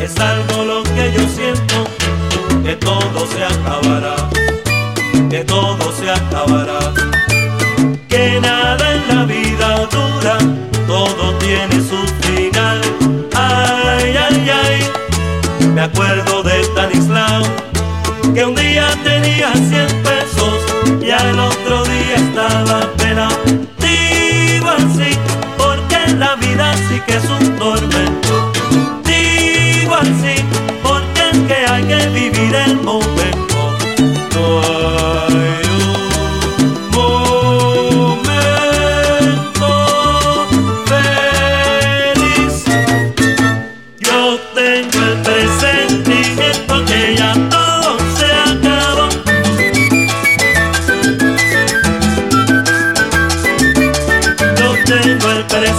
es algo lo que yo siento, que todo se acabará, que todo se acabará, que nada en la vida dura, todo tiene su final. Ay, ay, ay, me acuerdo de Stanislao, que un día tenía 100 pesos y al otro día estaba penado. Digo así, porque la vida sí que es un कर